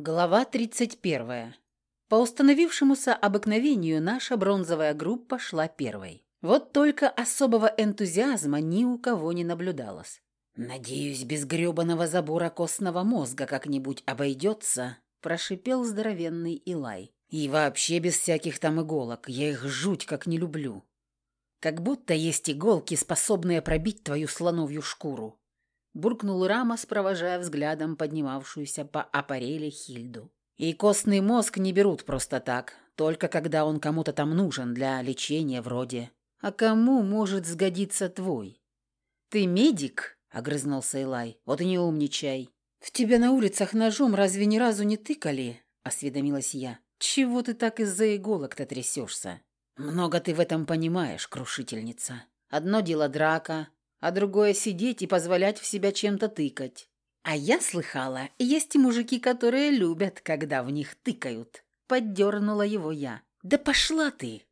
Глава 31. По установившемуся обыкновению наша бронзовая группа шла первой. Вот только особого энтузиазма ни у кого не наблюдалось. «Надеюсь, без гребаного забора костного мозга как-нибудь обойдется», – прошипел здоровенный Илай. «И вообще без всяких там иголок, я их жуть как не люблю. Как будто есть иголки, способные пробить твою слоновью шкуру буркнул Рамос, провожая взглядом поднимавшуюся по аппареле Хильду. «И костный мозг не берут просто так, только когда он кому-то там нужен для лечения вроде. А кому может сгодиться твой?» «Ты медик?» — огрызнулся Илай. «Вот и не умничай». «В тебя на улицах ножом разве ни разу не тыкали?» — осведомилась я. «Чего ты так из-за иголок-то трясешься?» «Много ты в этом понимаешь, крушительница. Одно дело драка, а другое сидеть и позволять в себя чем-то тыкать. А я слыхала, есть мужики, которые любят, когда в них тыкают. Поддернула его я. Да пошла ты!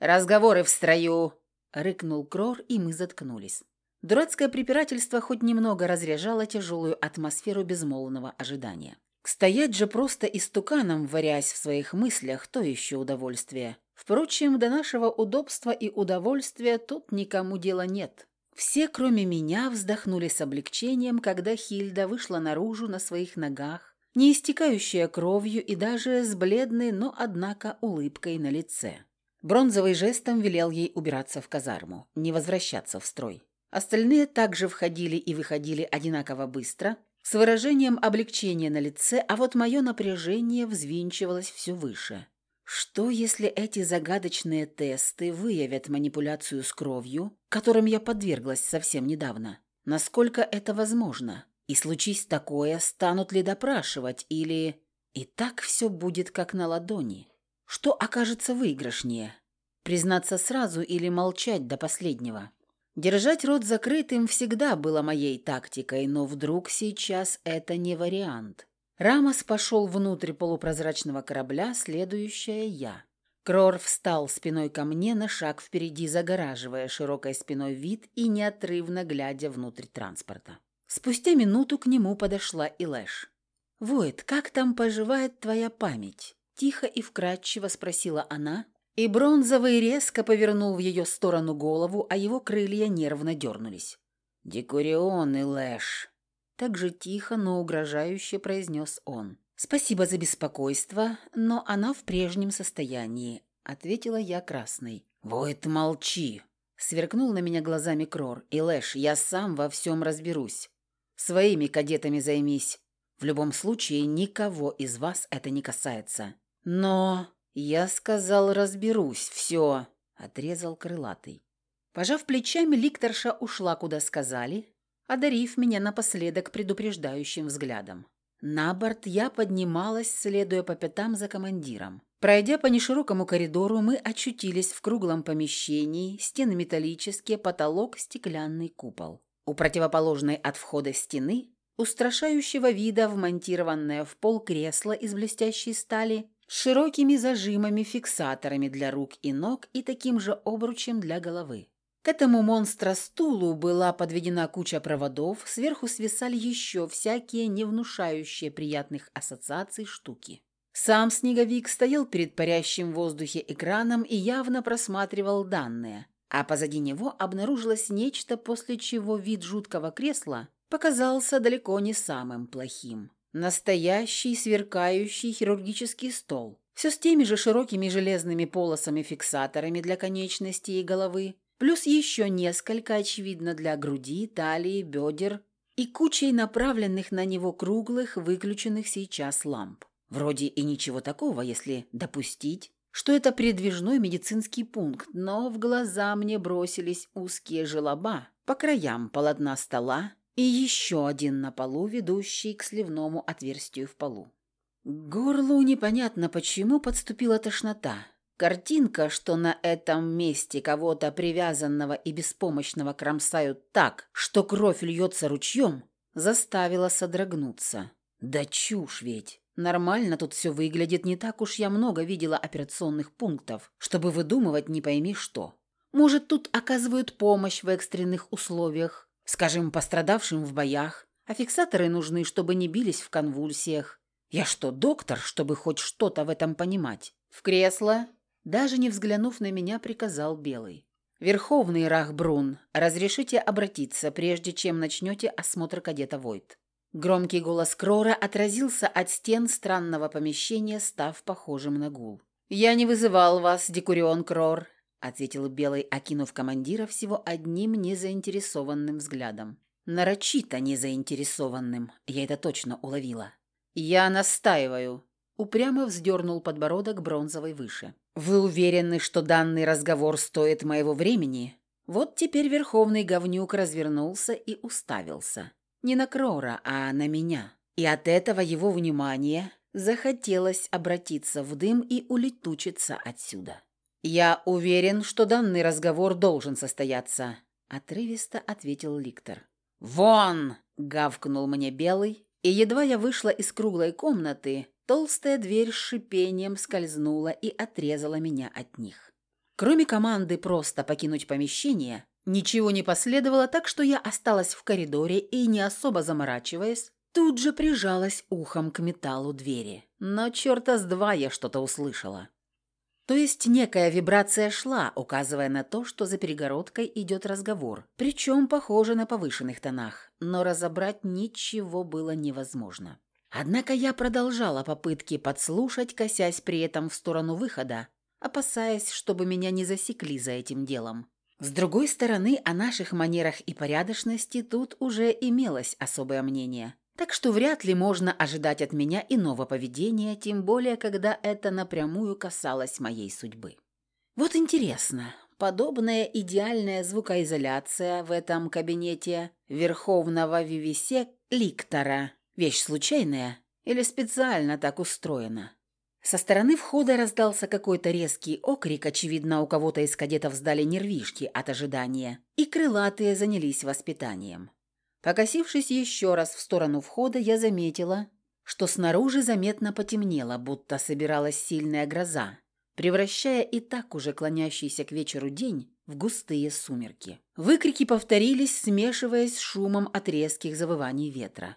Разговоры в строю! Рыкнул Крор, и мы заткнулись. Дурацкое препирательство хоть немного разряжало тяжелую атмосферу безмолвного ожидания. Стоять же просто истуканом, варясь в своих мыслях, то еще удовольствие. Впрочем, до нашего удобства и удовольствия тут никому дела нет. Все, кроме меня, вздохнули с облегчением, когда Хильда вышла наружу на своих ногах, не истекающая кровью и даже с бледной, но, однако, улыбкой на лице. Бронзовый жестом велел ей убираться в казарму, не возвращаться в строй. Остальные также входили и выходили одинаково быстро, с выражением облегчения на лице, а вот мое напряжение взвинчивалось все выше. Что, если эти загадочные тесты выявят манипуляцию с кровью, которым я подверглась совсем недавно? Насколько это возможно? И случись такое, станут ли допрашивать или... И так все будет как на ладони. Что окажется выигрышнее? Признаться сразу или молчать до последнего? Держать рот закрытым всегда было моей тактикой, но вдруг сейчас это не вариант. Рамос пошел внутрь полупрозрачного корабля, следующая я. Крор встал спиной ко мне на шаг впереди, загораживая широкой спиной вид и неотрывно глядя внутрь транспорта. Спустя минуту к нему подошла Илэш. «Войт, как там поживает твоя память?» Тихо и вкрадчиво спросила она, и бронзовый резко повернул в ее сторону голову, а его крылья нервно дернулись. «Декурион, Илэш!» Так же тихо, но угрожающе произнес он. «Спасибо за беспокойство, но она в прежнем состоянии», — ответила я красной. «Войт, молчи!» — сверкнул на меня глазами Крор. «И Лэш, я сам во всем разберусь. Своими кадетами займись. В любом случае, никого из вас это не касается. Но...» «Я сказал, разберусь, все», — отрезал крылатый. Пожав плечами, ликторша ушла, куда сказали, одарив меня напоследок предупреждающим взглядом. На борт я поднималась, следуя по пятам за командиром. Пройдя по неширокому коридору, мы очутились в круглом помещении, стены металлические, потолок, стеклянный купол. У противоположной от входа стены, устрашающего вида, вмонтированное в пол кресло из блестящей стали, с широкими зажимами-фиксаторами для рук и ног и таким же обручем для головы. К этому монстра-стулу была подведена куча проводов, сверху свисали еще всякие не внушающие приятных ассоциаций штуки. Сам снеговик стоял перед парящим в воздухе экраном и явно просматривал данные, а позади него обнаружилось нечто, после чего вид жуткого кресла показался далеко не самым плохим. Настоящий сверкающий хирургический стол. Все с теми же широкими железными полосами-фиксаторами для конечностей и головы, плюс еще несколько, очевидно, для груди, талии, бедер и кучей направленных на него круглых, выключенных сейчас ламп. Вроде и ничего такого, если допустить, что это передвижной медицинский пункт, но в глаза мне бросились узкие желоба по краям полотна стола и еще один на полу, ведущий к сливному отверстию в полу. К горлу непонятно почему подступила тошнота. Картинка, что на этом месте кого-то привязанного и беспомощного кромсают так, что кровь льется ручьем, заставила содрогнуться. Да чушь ведь! Нормально тут все выглядит, не так уж я много видела операционных пунктов, чтобы выдумывать не пойми что. Может, тут оказывают помощь в экстренных условиях, скажем, пострадавшим в боях, а фиксаторы нужны, чтобы не бились в конвульсиях. Я что, доктор, чтобы хоть что-то в этом понимать? В кресло, даже не взглянув на меня, приказал Белый. «Верховный Рахбрун, разрешите обратиться, прежде чем начнете осмотр кадета Войт». Громкий голос Крора отразился от стен странного помещения, став похожим на гул. «Я не вызывал вас, Декурион Крор», — ответил Белый, окинув командира всего одним незаинтересованным взглядом. Нарочито незаинтересованным, я это точно уловила. «Я настаиваю», — упрямо вздернул подбородок бронзовой выше. «Вы уверены, что данный разговор стоит моего времени?» Вот теперь верховный говнюк развернулся и уставился. Не на Крора, а на меня. И от этого его внимания захотелось обратиться в дым и улетучиться отсюда. «Я уверен, что данный разговор должен состояться», — отрывисто ответил Ликтор. «Вон!» — гавкнул мне Белый, и едва я вышла из круглой комнаты, толстая дверь с шипением скользнула и отрезала меня от них. Кроме команды просто покинуть помещение, ничего не последовало, так что я осталась в коридоре и, не особо заморачиваясь, тут же прижалась ухом к металлу двери. Но черта с два я что-то услышала. То есть некая вибрация шла, указывая на то, что за перегородкой идет разговор, причем, похоже, на повышенных тонах, но разобрать ничего было невозможно. Однако я продолжала попытки подслушать, косясь при этом в сторону выхода, опасаясь, чтобы меня не засекли за этим делом. С другой стороны, о наших манерах и порядочности тут уже имелось особое мнение – так что вряд ли можно ожидать от меня иного поведения, тем более, когда это напрямую касалось моей судьбы. Вот интересно, подобная идеальная звукоизоляция в этом кабинете Верховного Вивисе Ликтора – вещь случайная или специально так устроена? Со стороны входа раздался какой-то резкий окрик, очевидно, у кого-то из кадетов сдали нервишки от ожидания, и крылатые занялись воспитанием. Покосившись еще раз в сторону входа, я заметила, что снаружи заметно потемнело, будто собиралась сильная гроза, превращая и так уже клонящийся к вечеру день в густые сумерки. Выкрики повторились, смешиваясь с шумом от резких завываний ветра.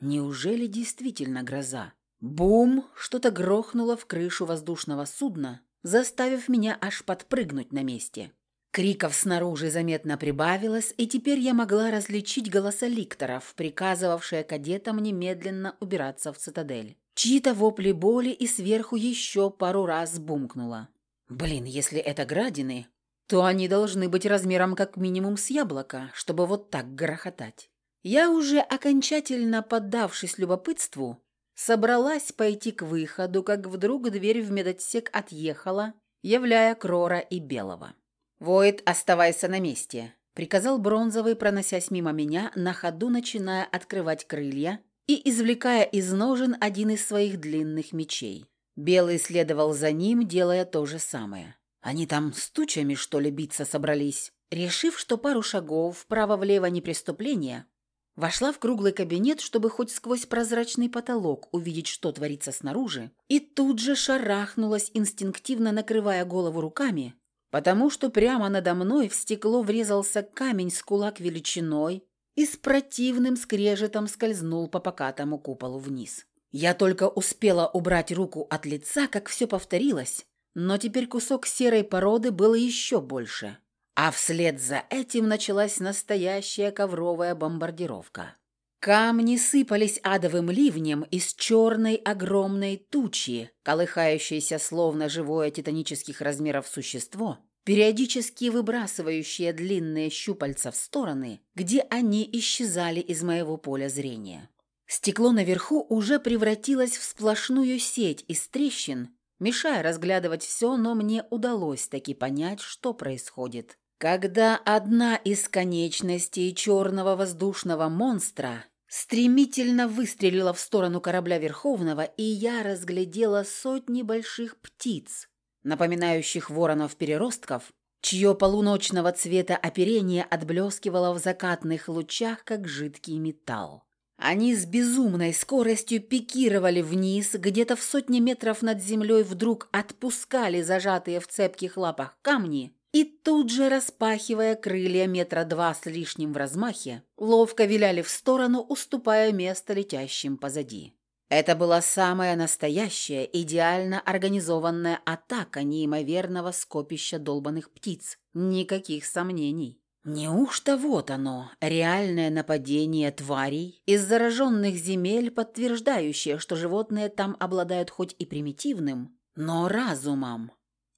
Неужели действительно гроза? Бум! Что-то грохнуло в крышу воздушного судна, заставив меня аж подпрыгнуть на месте. Криков снаружи заметно прибавилось, и теперь я могла различить голоса ликторов, приказывавшие кадетам немедленно убираться в цитадель. Чьи-то вопли боли и сверху еще пару раз бумкнуло. Блин, если это градины, то они должны быть размером как минимум с яблоко, чтобы вот так грохотать. Я уже окончательно поддавшись любопытству, собралась пойти к выходу, как вдруг дверь в медотсек отъехала, являя Крора и Белого. «Воид, оставайся на месте», — приказал Бронзовый, проносясь мимо меня, на ходу начиная открывать крылья и извлекая из ножен один из своих длинных мечей. Белый следовал за ним, делая то же самое. Они там с тучами, что ли, биться собрались? Решив, что пару шагов вправо-влево не преступление, вошла в круглый кабинет, чтобы хоть сквозь прозрачный потолок увидеть, что творится снаружи, и тут же шарахнулась, инстинктивно накрывая голову руками, потому что прямо надо мной в стекло врезался камень с кулак величиной и с противным скрежетом скользнул по покатому куполу вниз. Я только успела убрать руку от лица, как все повторилось, но теперь кусок серой породы было еще больше. А вслед за этим началась настоящая ковровая бомбардировка. Камни сыпались адовым ливнем из черной огромной тучи, колыхающейся словно живое титанических размеров существо, периодически выбрасывающее длинные щупальца в стороны, где они исчезали из моего поля зрения. Стекло наверху уже превратилось в сплошную сеть из трещин, мешая разглядывать все, но мне удалось таки понять, что происходит когда одна из конечностей черного воздушного монстра стремительно выстрелила в сторону корабля Верховного, и я разглядела сотни больших птиц, напоминающих воронов-переростков, чье полуночного цвета оперение отблескивало в закатных лучах, как жидкий металл. Они с безумной скоростью пикировали вниз, где-то в сотне метров над землей вдруг отпускали зажатые в цепких лапах камни и тут же, распахивая крылья метра два с лишним в размахе, ловко виляли в сторону, уступая место летящим позади. Это была самая настоящая, идеально организованная атака неимоверного скопища долбанных птиц. Никаких сомнений. Неужто вот оно, реальное нападение тварей из зараженных земель, подтверждающее, что животные там обладают хоть и примитивным, но разумом?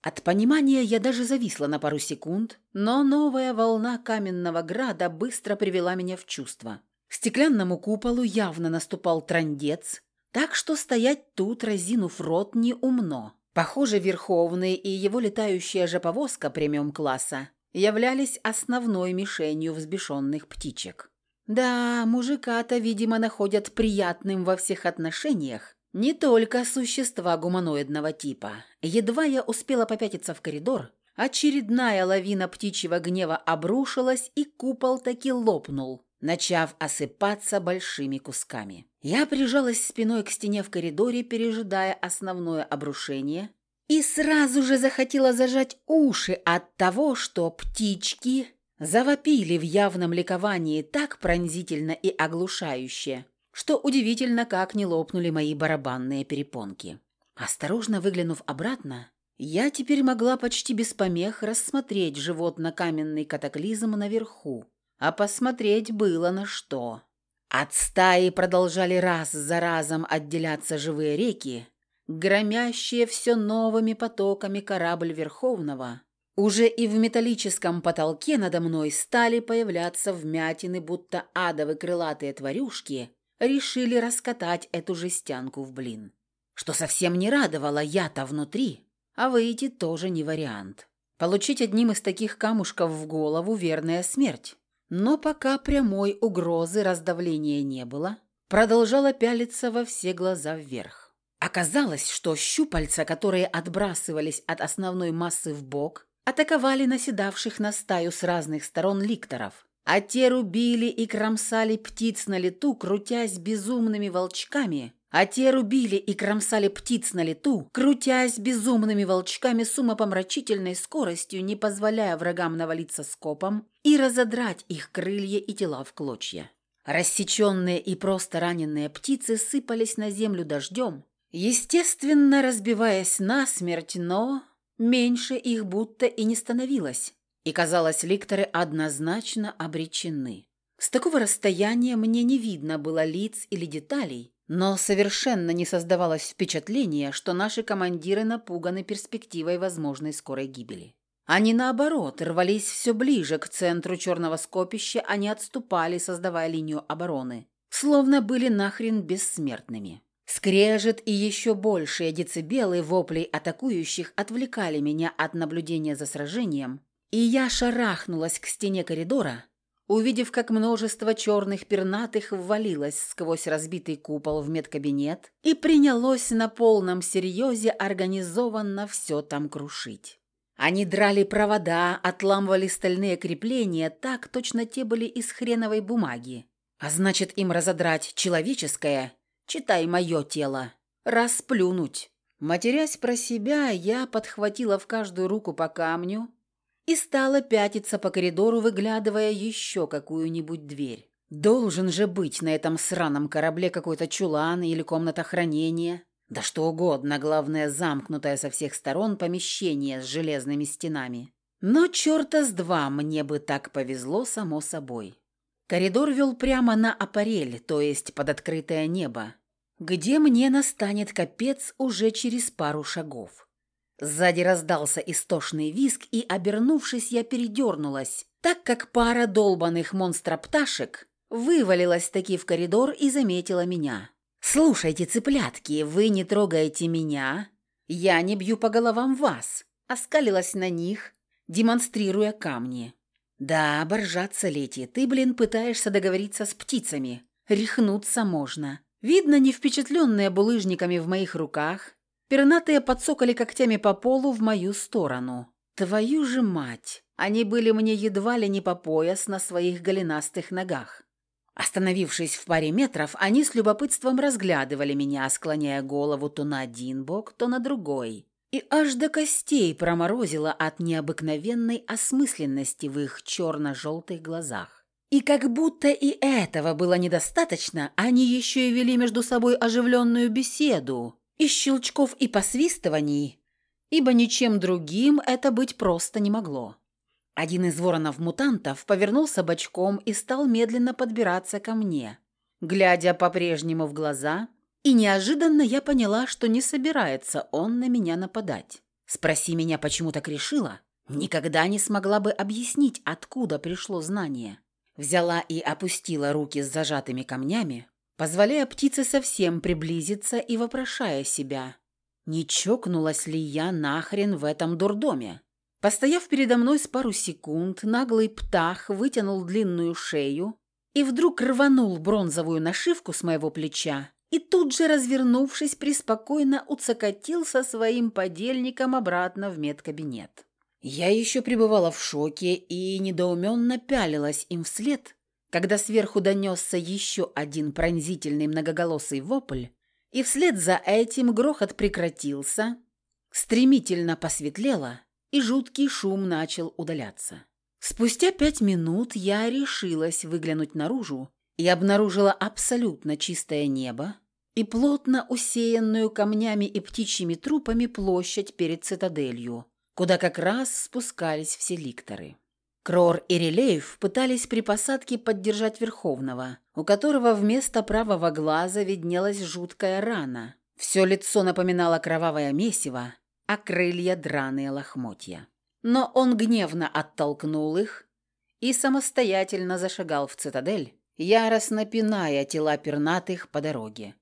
От понимания я даже зависла на пару секунд, но новая волна каменного града быстро привела меня в чувство. К стеклянному куполу явно наступал трандец, так что стоять тут, разинув рот, не умно. Похоже, Верховный и его летающая же повозка премиум-класса являлись основной мишенью взбешенных птичек. Да, мужика-то, видимо, находят приятным во всех отношениях, не только существа гуманоидного типа. Едва я успела попятиться в коридор, очередная лавина птичьего гнева обрушилась, и купол таки лопнул, начав осыпаться большими кусками. Я прижалась спиной к стене в коридоре, пережидая основное обрушение, и сразу же захотела зажать уши от того, что птички завопили в явном ликовании так пронзительно и оглушающе, что удивительно, как не лопнули мои барабанные перепонки. Осторожно выглянув обратно, я теперь могла почти без помех рассмотреть животно-каменный катаклизм наверху, а посмотреть было на что. От стаи продолжали раз за разом отделяться живые реки, громящие все новыми потоками корабль Верховного, уже и в металлическом потолке надо мной стали появляться вмятины, будто адовы крылатые тварюшки решили раскатать эту жестянку в блин. Что совсем не радовало, я-то внутри, а выйти тоже не вариант. Получить одним из таких камушков в голову – верная смерть. Но пока прямой угрозы раздавления не было, продолжала пялиться во все глаза вверх. Оказалось, что щупальца, которые отбрасывались от основной массы в бок, атаковали наседавших на стаю с разных сторон ликторов, а те рубили и кромсали птиц на лету, крутясь безумными волчками, а те рубили и кромсали птиц на лету, крутясь безумными волчками с умопомрачительной скоростью, не позволяя врагам навалиться скопом и разодрать их крылья и тела в клочья. Рассеченные и просто раненые птицы сыпались на землю дождем, Естественно, разбиваясь насмерть, но меньше их будто и не становилось. И, казалось, ликторы однозначно обречены. С такого расстояния мне не видно было лиц или деталей, но совершенно не создавалось впечатления, что наши командиры напуганы перспективой возможной скорой гибели. Они, наоборот, рвались все ближе к центру черного скопища, они отступали, создавая линию обороны, словно были нахрен бессмертными. Скрежет и еще большие децибелы воплей атакующих отвлекали меня от наблюдения за сражением, и я шарахнулась к стене коридора, увидев, как множество черных пернатых ввалилось сквозь разбитый купол в медкабинет и принялось на полном серьезе организованно все там крушить. Они драли провода, отламывали стальные крепления, так точно те были из хреновой бумаги. А значит, им разодрать человеческое – читай мое тело, расплюнуть. Матерясь про себя, я подхватила в каждую руку по камню и стала пятиться по коридору, выглядывая еще какую-нибудь дверь. Должен же быть на этом сраном корабле какой-то чулан или комната хранения. Да что угодно, главное, замкнутое со всех сторон помещение с железными стенами. Но черта с два мне бы так повезло, само собой. Коридор вел прямо на аппарель, то есть под открытое небо где мне настанет капец уже через пару шагов. Сзади раздался истошный визг, и, обернувшись, я передернулась, так как пара долбанных монстропташек вывалилась таки в коридор и заметила меня. «Слушайте, цыплятки, вы не трогаете меня, я не бью по головам вас», оскалилась на них, демонстрируя камни. «Да, боржаться, Лети, ты, блин, пытаешься договориться с птицами. Рехнуться можно. Видно, не впечатленные булыжниками в моих руках, пернатые подсокали когтями по полу в мою сторону. Твою же мать! Они были мне едва ли не по пояс на своих голенастых ногах. Остановившись в паре метров, они с любопытством разглядывали меня, склоняя голову то на один бок, то на другой. И аж до костей проморозило от необыкновенной осмысленности в их черно-желтых глазах. И как будто и этого было недостаточно, они еще и вели между собой оживленную беседу, из щелчков и посвистываний, ибо ничем другим это быть просто не могло. Один из воронов-мутантов повернулся бочком и стал медленно подбираться ко мне, глядя по-прежнему в глаза, и неожиданно я поняла, что не собирается он на меня нападать. Спроси меня, почему так решила, никогда не смогла бы объяснить, откуда пришло знание. Взяла и опустила руки с зажатыми камнями, позволяя птице совсем приблизиться и вопрошая себя, не чокнулась ли я нахрен в этом дурдоме. Постояв передо мной с пару секунд, наглый птах вытянул длинную шею и вдруг рванул бронзовую нашивку с моего плеча и тут же, развернувшись, преспокойно уцокотил со своим подельником обратно в медкабинет. Я еще пребывала в шоке и недоуменно пялилась им вслед, когда сверху донесся еще один пронзительный многоголосый вопль, и вслед за этим грохот прекратился, стремительно посветлело, и жуткий шум начал удаляться. Спустя пять минут я решилась выглянуть наружу и обнаружила абсолютно чистое небо и плотно усеянную камнями и птичьими трупами площадь перед цитаделью, куда как раз спускались все ликторы. Крор и Релеев пытались при посадке поддержать Верховного, у которого вместо правого глаза виднелась жуткая рана. Все лицо напоминало кровавое месиво, а крылья – драные лохмотья. Но он гневно оттолкнул их и самостоятельно зашагал в цитадель, яростно пиная тела пернатых по дороге.